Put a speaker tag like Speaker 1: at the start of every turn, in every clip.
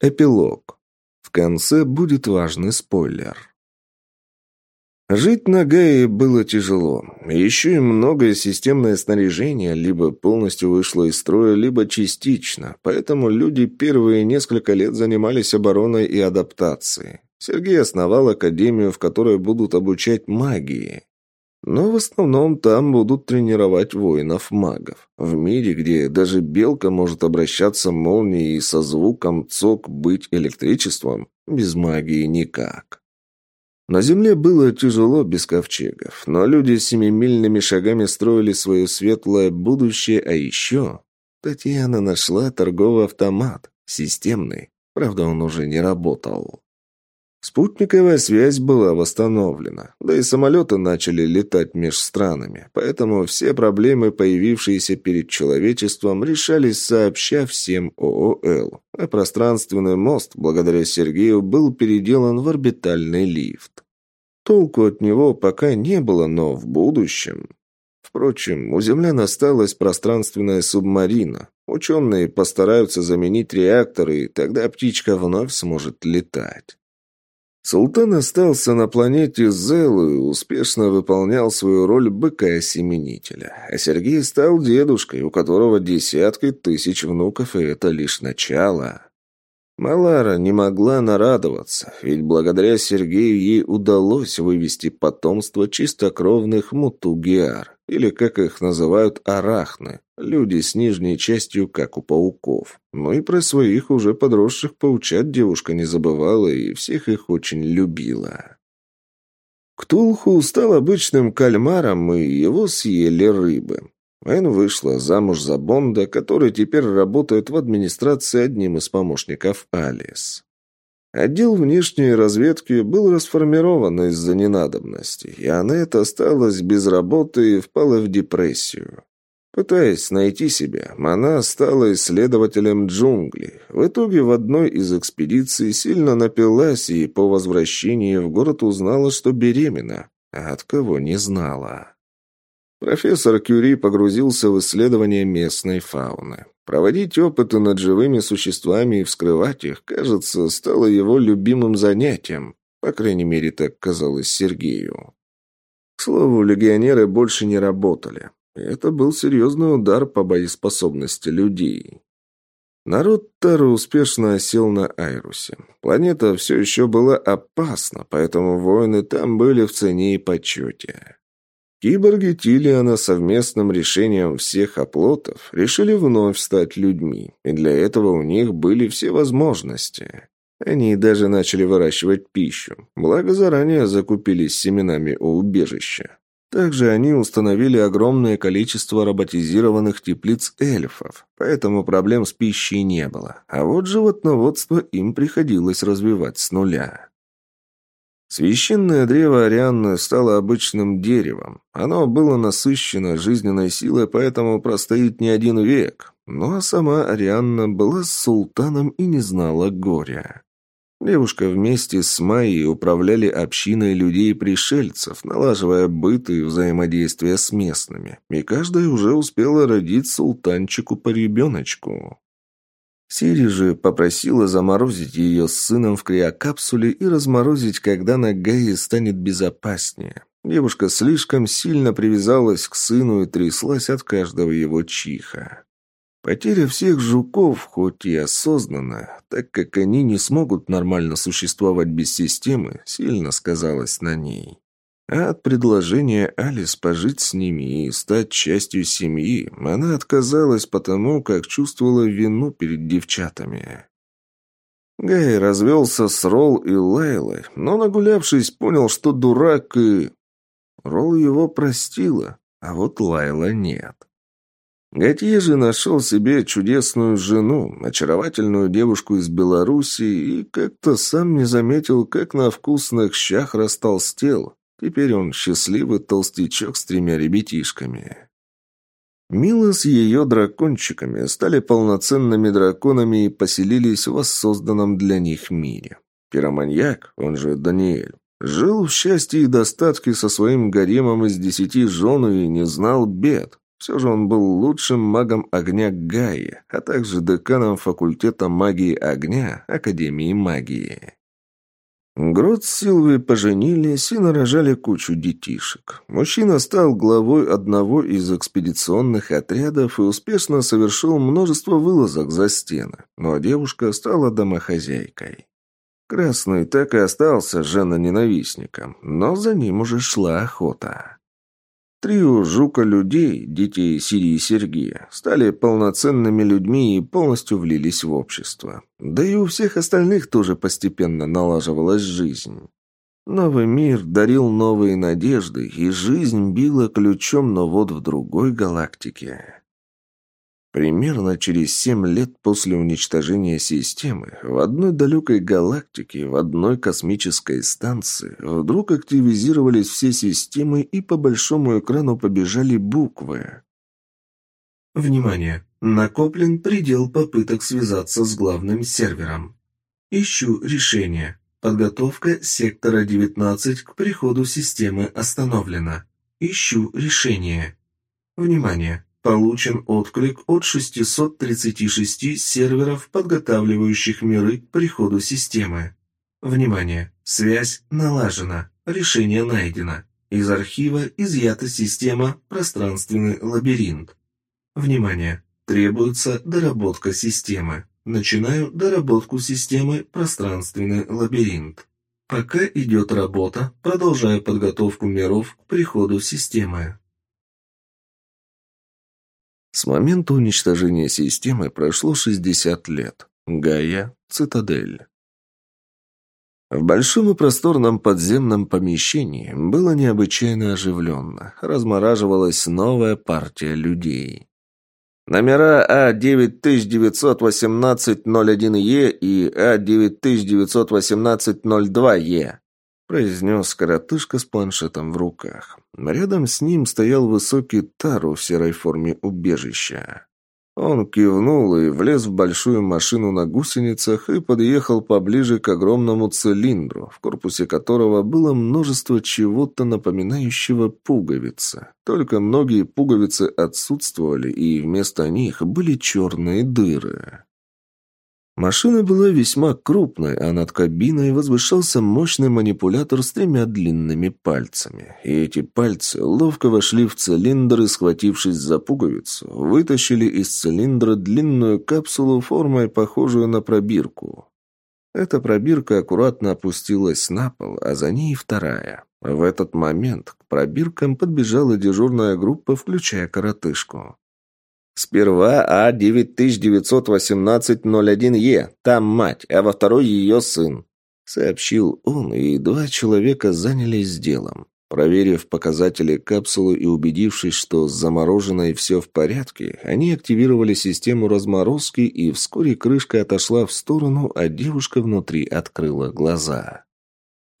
Speaker 1: Эпилог. В конце будет важный спойлер. Жить на Гае было тяжело. Еще и многое системное снаряжение либо полностью вышло из строя, либо частично, поэтому люди первые несколько лет занимались обороной и адаптацией. Сергей основал академию, в которой будут обучать магии. Но в основном там будут тренировать воинов-магов. В мире, где даже белка может обращаться молнией и со звуком цок быть электричеством, без магии никак. На земле было тяжело без ковчегов, но люди семимильными шагами строили свое светлое будущее, а еще... Татьяна нашла торговый автомат, системный, правда, он уже не работал. Спутниковая связь была восстановлена, да и самолеты начали летать меж странами, поэтому все проблемы, появившиеся перед человечеством, решались сообща всем ООЛ, а пространственный мост, благодаря Сергею, был переделан в орбитальный лифт. Толку от него пока не было, но в будущем... Впрочем, у землян осталась пространственная субмарина. Ученые постараются заменить реакторы, и тогда птичка вновь сможет летать. Султан остался на планете Зелу и успешно выполнял свою роль быка-осеменителя. А Сергей стал дедушкой, у которого десятки тысяч внуков, и это лишь начало. Малара не могла нарадоваться, ведь благодаря Сергею ей удалось вывести потомство чистокровных мутугиар, или, как их называют, арахны, люди с нижней частью, как у пауков. Ну и про своих уже подросших паучат девушка не забывала и всех их очень любила. Ктулху стал обычным кальмаром, и его съели рыбы. Эн вышла замуж за Бонда, который теперь работает в администрации одним из помощников Алис. Отдел внешней разведки был расформирован из-за ненадобности, и Аннет осталась без работы и впала в депрессию. Пытаясь найти себя, она стала исследователем джунглей. В итоге в одной из экспедиций сильно напилась и по возвращении в город узнала, что беременна, а от кого не знала. Профессор Кюри погрузился в исследование местной фауны. Проводить опыты над живыми существами и вскрывать их, кажется, стало его любимым занятием. По крайней мере, так казалось Сергею. К слову, легионеры больше не работали. Это был серьезный удар по боеспособности людей. Народ Тару успешно осел на Айрусе. Планета все еще была опасна, поэтому воины там были в цене и почете. Киборги Тилиана совместным решением всех оплотов решили вновь стать людьми, и для этого у них были все возможности. Они даже начали выращивать пищу, благо заранее закупились семенами у убежища. Также они установили огромное количество роботизированных теплиц эльфов, поэтому проблем с пищей не было. А вот животноводство им приходилось развивать с нуля. Священное древо Арианны стало обычным деревом. Оно было насыщено жизненной силой, поэтому простоит не один век. Ну а сама Арианна была с султаном и не знала горя. Девушка вместе с Майей управляли общиной людей-пришельцев, налаживая быт и взаимодействие с местными. И каждая уже успела родить султанчику по ребеночку. Сири же попросила заморозить ее с сыном в криокапсуле и разморозить, когда на Гае станет безопаснее. Девушка слишком сильно привязалась к сыну и тряслась от каждого его чиха. Потеря всех жуков, хоть и осознанная, так как они не смогут нормально существовать без системы, сильно сказалась на ней. А от предложения Алис пожить с ними и стать частью семьи она отказалась потому, как чувствовала вину перед девчатами. Гай развелся с Ролл и Лайлой, но, нагулявшись, понял, что дурак и... Ролл его простила, а вот Лайла нет. Готье же нашел себе чудесную жену, очаровательную девушку из Беларуси и как-то сам не заметил, как на вкусных щах растолстел, Теперь он счастливый толстячок с тремя ребятишками. Мила с ее дракончиками стали полноценными драконами и поселились в воссозданном для них мире. Пироманьяк, он же Даниэль, жил в счастье и достатке со своим гаремом из десяти жен и не знал бед. Все же он был лучшим магом огня Гаи, а также деканом факультета магии огня Академии магии. Грот с Силвой поженились и нарожали кучу детишек. Мужчина стал главой одного из экспедиционных отрядов и успешно совершил множество вылазок за стены, ну а девушка стала домохозяйкой. Красный так и остался жена-ненавистником, но за ним уже шла охота. Трио жука-людей, детей Сирии и Сергея, стали полноценными людьми и полностью влились в общество. Да и у всех остальных тоже постепенно налаживалась жизнь. Новый мир дарил новые надежды, и жизнь била ключом, но вот в другой галактике. Примерно через семь лет после уничтожения системы в одной далекой галактике, в одной космической станции, вдруг активизировались все системы и по большому экрану побежали буквы.
Speaker 2: Внимание! Накоплен предел попыток связаться с главным сервером. Ищу решение. Подготовка сектора 19 к приходу системы остановлена. Ищу решение. Внимание! Получен отклик от 636 серверов, подготавливающих миры к приходу системы. Внимание! Связь налажена. Решение найдено. Из архива изъята система «Пространственный лабиринт». Внимание! Требуется доработка системы. Начинаю доработку системы «Пространственный лабиринт». Пока идет работа, продолжаю подготовку миров к приходу системы.
Speaker 1: С момента уничтожения системы прошло 60 лет. Гая, цитадель. В большом и просторном подземном помещении было необычайно оживленно. Размораживалась новая партия людей. Номера А9918-01Е и А9918-02Е произнес коротышка с планшетом в руках. Рядом с ним стоял высокий тару в серой форме убежища. Он кивнул и влез в большую машину на гусеницах и подъехал поближе к огромному цилиндру, в корпусе которого было множество чего-то напоминающего пуговицы. Только многие пуговицы отсутствовали, и вместо них были черные дыры. Машина была весьма крупной, а над кабиной возвышался мощный манипулятор с тремя длинными пальцами. И эти пальцы ловко вошли в цилиндр и, схватившись за пуговицу, вытащили из цилиндра длинную капсулу формой, похожую на пробирку. Эта пробирка аккуратно опустилась на пол, а за ней вторая. В этот момент к пробиркам подбежала дежурная группа, включая коротышку. Сперва А9918-01Е, там мать, а во второй ее сын», — сообщил он, и два человека занялись делом. Проверив показатели капсулы и убедившись, что с замороженной все в порядке, они активировали систему разморозки, и вскоре крышка отошла в сторону, а девушка внутри открыла глаза.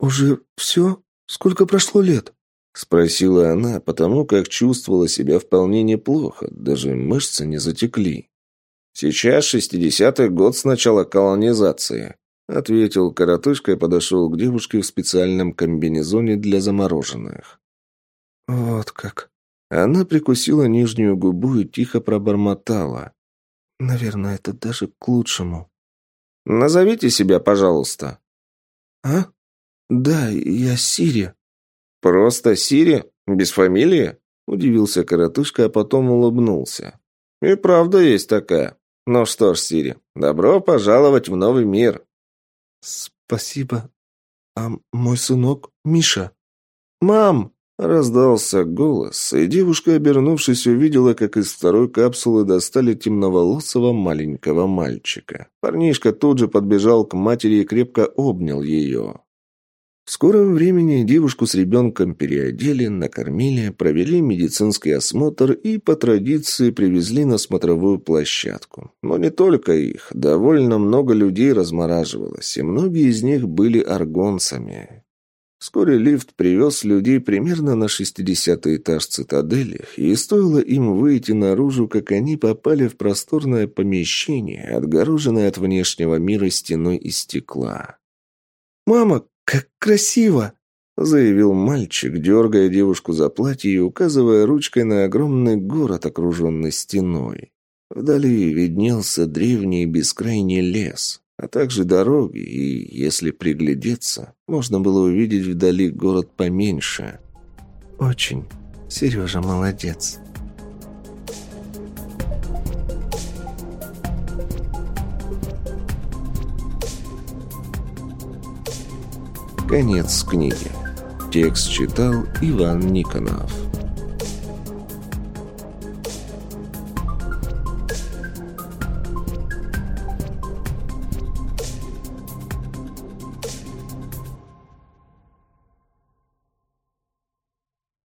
Speaker 2: «Уже все? Сколько прошло лет?»
Speaker 1: Спросила она, потому как чувствовала себя вполне неплохо, даже мышцы не затекли. «Сейчас шестидесятый год с начала колонизации», — ответил коротышка и подошел к девушке в специальном комбинезоне для замороженных.
Speaker 2: «Вот как».
Speaker 1: Она прикусила нижнюю губу и тихо пробормотала.
Speaker 2: «Наверное, это даже к лучшему».
Speaker 1: «Назовите себя, пожалуйста».
Speaker 2: «А? Да, я Сири».
Speaker 1: «Просто Сири? Без фамилии?» – удивился коротышка, а потом улыбнулся. «И правда есть такая. Ну что ж, Сири, добро пожаловать в новый мир».
Speaker 2: «Спасибо. А мой сынок Миша?»
Speaker 1: «Мам!» – раздался голос, и девушка, обернувшись, увидела, как из второй капсулы достали темноволосого маленького мальчика. Парнишка тут же подбежал к матери и крепко обнял ее. В скором времени девушку с ребенком переодели, накормили, провели медицинский осмотр и, по традиции, привезли на смотровую площадку. Но не только их. Довольно много людей размораживалось, и многие из них были аргонцами. Вскоре лифт привез людей примерно на 60-й этаж цитадели, и стоило им выйти наружу, как они попали в просторное помещение, отгороженное от внешнего мира стеной из стекла.
Speaker 2: «Мама, «Как красиво!»
Speaker 1: заявил мальчик, дергая девушку за платье и указывая ручкой на огромный город, окруженный стеной. Вдали виднелся древний бескрайний лес, а также дороги, и, если приглядеться, можно было увидеть вдали город поменьше.
Speaker 2: «Очень. Сережа молодец».
Speaker 1: Конец книги. Текст читал Иван Никонов.